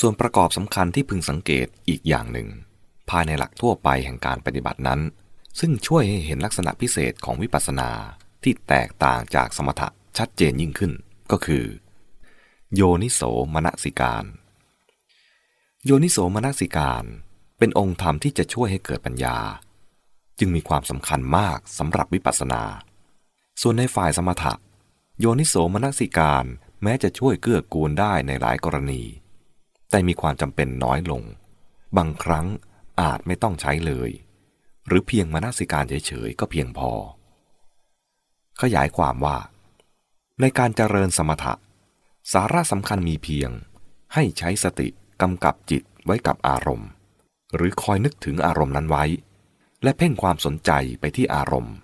ส่วนประกอบสำคัญที่พึงสังเกตอีกอย่างหนึ่ง ภายในหลักทั่วไปแห่งการปฏิบัตินั้น ซึ่งช่วยให้เห็นลักษณะพิเศษของวิปัสสนาที่แตกต่างจากสมถะชัดเจนยิ่งขึ้น ก็คือ โยนิโสมนสิการ โยนิโสมนสิการเป็นองค์ธรรมที่จะช่วยให้เกิดปัญญา จึงมีความสำคัญมากสำหรับวิปัสสนา ส่วนในฝ่ายสมถะ โยนิโสมนสิการแม้จะช่วยเกื้อกูลได้ในหลายกรณี แต่มีความจำเป็นน้อยลง บางครั้งอาจไม่ต้องใช้เลย หรือเพียงมนสิการเฉยๆก็เพียงพอ ขยายความว่า ในการเจริญสมถะ สาระสำคัญมีเพียง ให้ใช้สติกำกับจิตไว้กับอารมณ์ หรือคอยนึกถึงอารมณ์นั้นไว้ และเพ่งความสนใจไปที่อารมณ์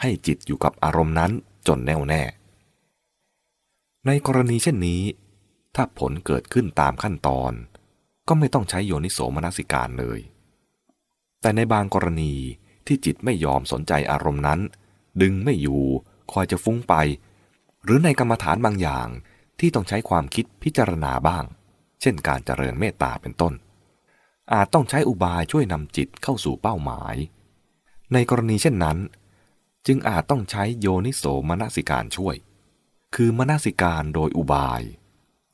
ให้จิตอยู่กับอารมณ์นั้นจนแน่วแน่ ในกรณีเช่นนี้ ถ้าผลเกิดขึ้นตามขั้นตอน ก็ไม่ต้องใช้โยนิโสมนสิการเลย แต่ในบางกรณีที่จิตไม่ยอมสนใจอารมณ์นั้น ดึงไม่อยู่คอยจะฟุ้งไป หรือในกรรมฐานบางอย่างที่ต้องใช้ความคิดพิจารณาบ้าง เช่นการเจริญเมตตาเป็นต้น อาจต้องใช้อุบายช่วยนำจิตเข้าสู่เป้าหมาย ในกรณีเช่นนั้น จึงอาจต้องใช้โยนิโสมนสิการช่วย คือมนสิการโดยอุบาย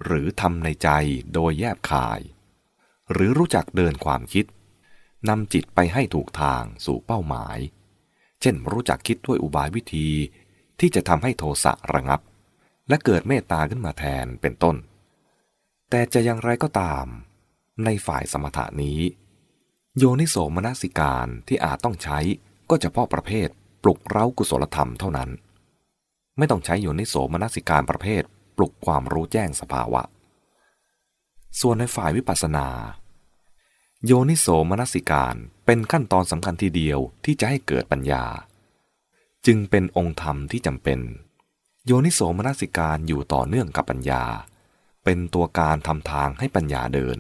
หรือทำในใจโดยแยบคาย หรือรู้จักเดินความคิดนำจิตไปให้ถูกทางสู่เป้าหมาย เช่นรู้จักคิดด้วยอุบายวิธีที่จะทำให้โทสะระงับ และเกิดเมตตาขึ้นมาแทนเป็นต้น แต่จะอย่างไรก็ตาม ในฝ่ายสมถานี้ โยนิโสมนสิการที่อาจต้องใช้ก็เฉพาะประเภทปลุกเร้ากุศลธรรมเท่านั้น ไม่ต้องใช้โยนิโสมนสิการประเภท ปลุกความรู้แจ้งสภาวะ ส่วนในฝ่ายวิปัสสนา โยนิโสมนสิการเป็นขั้นตอนสำคัญทีเดียวที่จะให้เกิดปัญญา จึงเป็นองค์ธรรมที่จำเป็น โยนิโสมนสิการอยู่ต่อเนื่องกับปัญญา เป็นตัวการทำทางให้ปัญญาเดิน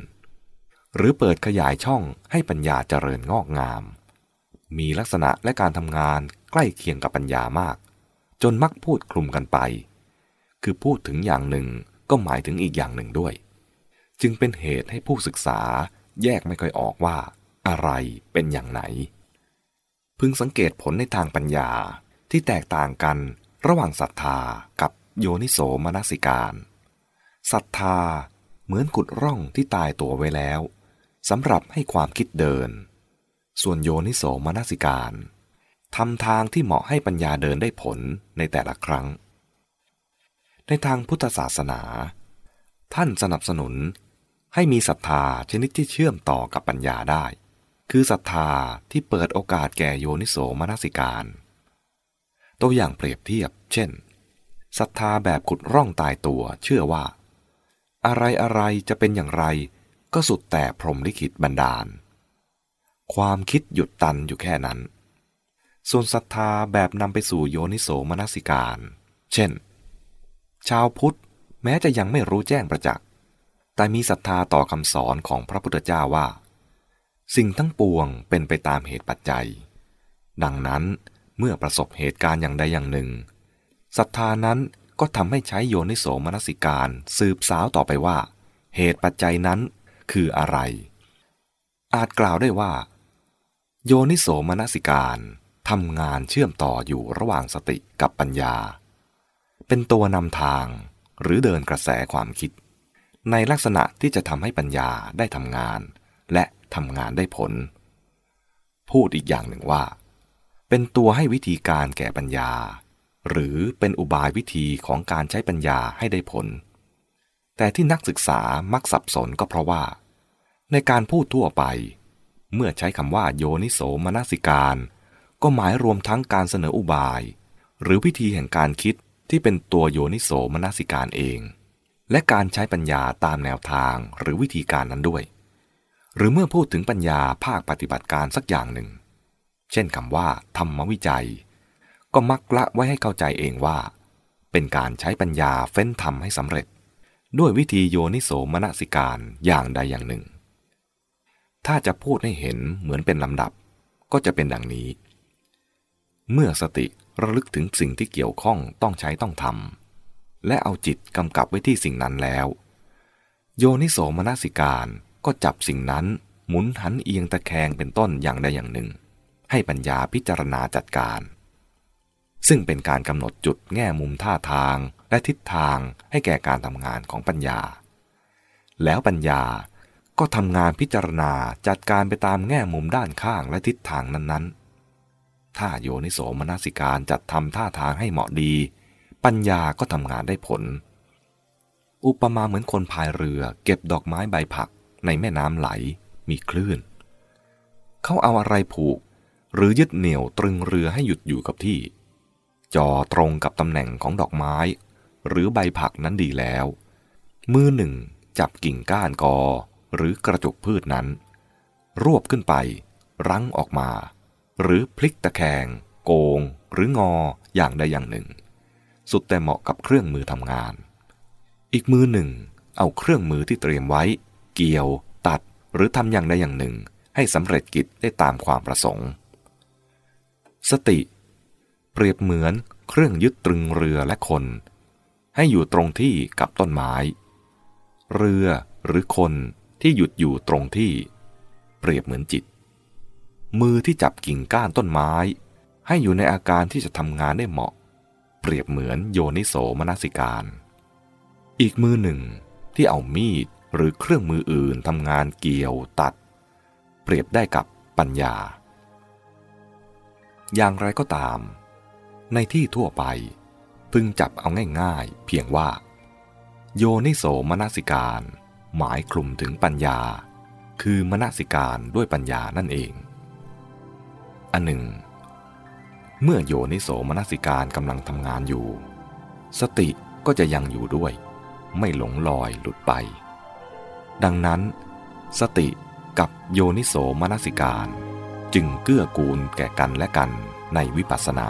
หรือเปิดขยายช่องให้ปัญญาเจริญงอกงาม มีลักษณะและการทำงานใกล้เคียงกับปัญญามาก จนมักพูดคลุมกันไป คือพูดถึงอย่างหนึ่งก็หมายถึงอีกอย่างหนึ่งด้วย จึงเป็นเหตุให้ผู้ศึกษาแยกไม่ค่อยออกว่า อะไรเป็นอย่างไหน พึงสังเกตผลในทางปัญญาที่แตกต่างกันระหว่างศรัทธากับโยนิโสมนสิการศรัทธาเหมือนขุดร่องที่ตายตัวไว้แล้วสำหรับให้ความคิดเดิน ส่วนโยนิโสมนสิการทำทางที่เหมาะให้ปัญญาเดินได้ผลในแต่ละครั้ง ในทางพุทธศาสนา ท่านสนับสนุนให้มีศรัทธาชนิดที่เชื่อมต่อกับปัญญาได้ คือศรัทธาที่เปิดโอกาสแก่โยนิโสมนสิการ ตัวอย่างเปรียบเทียบ เช่นศรัทธาแบบขุดร่องตายตัวเชื่อว่า อะไรอะไรจะเป็นอย่างไรก็สุดแต่พรหมลิขิตบันดาล ความคิดหยุดตันอยู่แค่นั้น ส่วนศรัทธาแบบนำไปสู่โยนิโสมนสิการ เช่น ชาวพุทธแม้จะยังไม่รู้แจ้งประจักษ์ แต่มีศรัทธาต่อคำสอนของพระพุทธเจ้าว่า สิ่งทั้งปวงเป็นไปตามเหตุปัจจัย ดังนั้นเมื่อประสบเหตุการณ์อย่างใดอย่างหนึ่งศรัทธานั้นก็ทำให้ใช้โยนิโสมนสิการสืบสาวต่อไปว่า เหตุปัจจัยนั้นคืออะไร อาจกล่าวได้ว่า โยนิโสมนสิการทำงานเชื่อมต่ออยู่ระหว่างสติกับปัญญา เป็นตัวนำทาง หรือเดินกระแสความคิด ในลักษณะที่จะทำให้ปัญญาได้ทำงาน และทำงานได้ผล พูดอีกอย่างหนึ่งว่า เป็นตัวให้วิธีการแก่ปัญญา หรือเป็นอุบายวิธีของการใช้ปัญญาให้ได้ผล แต่ที่นักศึกษามักสับสนก็เพราะว่า ในการพูดทั่วไป เมื่อใช้คำว่าโยนิโสมนสิการ ก็หมายรวมทั้งการเสนออุบาย หรือวิธีแห่งการคิด ที่เป็นตัวโยนิโสมนสิการเอง และการใช้ปัญญาตามแนวทางหรือวิธีการนั้นด้วย หรือเมื่อพูดถึงปัญญาภาคปฏิบัติการสักอย่างหนึ่ง เช่นคำว่า ธรรมวิจัย ก็มักละไว้ให้เข้าใจเองว่า เป็นการใช้ปัญญาเฟ้นทำให้สำเร็จ ด้วยวิธีโยนิโสมนสิการอย่างใดอย่างหนึ่ง ถ้าจะพูดให้เห็นเหมือนเป็นลำดับก็จะเป็นดังนี้ เมื่อสติ ระลึกถึงสิ่งที่เกี่ยวข้องต้องใช้ต้องทำและเอาจิตกำกับไว้ที่สิ่งนั้นแล้ว โยนิโสมนสิการก็จับสิ่งนั้นหมุนหันเอียงตะแคงเป็นต้นอย่างใดอย่างหนึ่ง ให้ปัญญาพิจารณาจัดการ ซึ่งเป็นการกำหนดจุดแง่มุมท่าทางและทิศทางให้แก่การทำงานของปัญญา แล้วปัญญาก็ทำงานพิจารณาจัดการไปตามแง่มุมด้านข้างและทิศทางนั้นๆ ถ้าโยนิโสมนสิการจัดทำท่าทางให้เหมาะดี ปัญญาก็ทำงานได้ผล อุปมาเหมือนคนพายเรือเก็บดอกไม้ใบผักในแม่น้ำไหลมีคลื่น เขาเอาอะไรผูก หรือยึดเหนี่ยวตรึงเรือให้หยุดอยู่กับที่ จอตรงกับตำแหน่งของดอกไม้ หรือใบผักนั้นดีแล้ว มือหนึ่งจับกิ่งก้านกอหรือกระจุกพืชนั้น รวบขึ้นไป รั้งออกมา หรือพลิกตะแคง โกง หรืองออย่างใดอย่างหนึ่ง สุดแต่เหมาะกับเครื่องมือทำงาน อีกมือหนึ่ง เอาเครื่องมือที่เตรียมไว้ เกี่ยว ตัด หรือทำอย่างใดอย่างหนึ่ง ให้สำเร็จกิจได้ตามความประสงค์ สติ เปรียบเหมือนเครื่องยึดตรึงเรือและคน ให้อยู่ตรงที่กับต้นไม้ เรือหรือคนที่หยุดอยู่ตรงที่ เปรียบเหมือนจิต มือที่จับกิ่งก้านต้นไม้ ให้อยู่ในอาการที่จะทำงานได้เหมาะ เปรียบเหมือนโยนิโสมนสิการ อีกมือหนึ่งที่เอามีดหรือเครื่องมืออื่นทำงานเกี่ยวตัด เปรียบได้กับปัญญา อย่างไรก็ตาม ในที่ทั่วไปพึงจับเอาง่ายๆ เพียงว่า โยนิโสมนสิการ หมายคลุมถึงปัญญา คือมนสิการด้วยปัญญานั่นเอง อันหนึ่ง เมื่อโยนิโสมนสิการกำลังทำงานอยู่ สติก็จะยังอยู่ด้วย ไม่หลงลอยหลุดไป ดังนั้น สติกับโยนิโสมนสิการ จึงเกื้อกูลแก่กันและกันในวิปัสสนา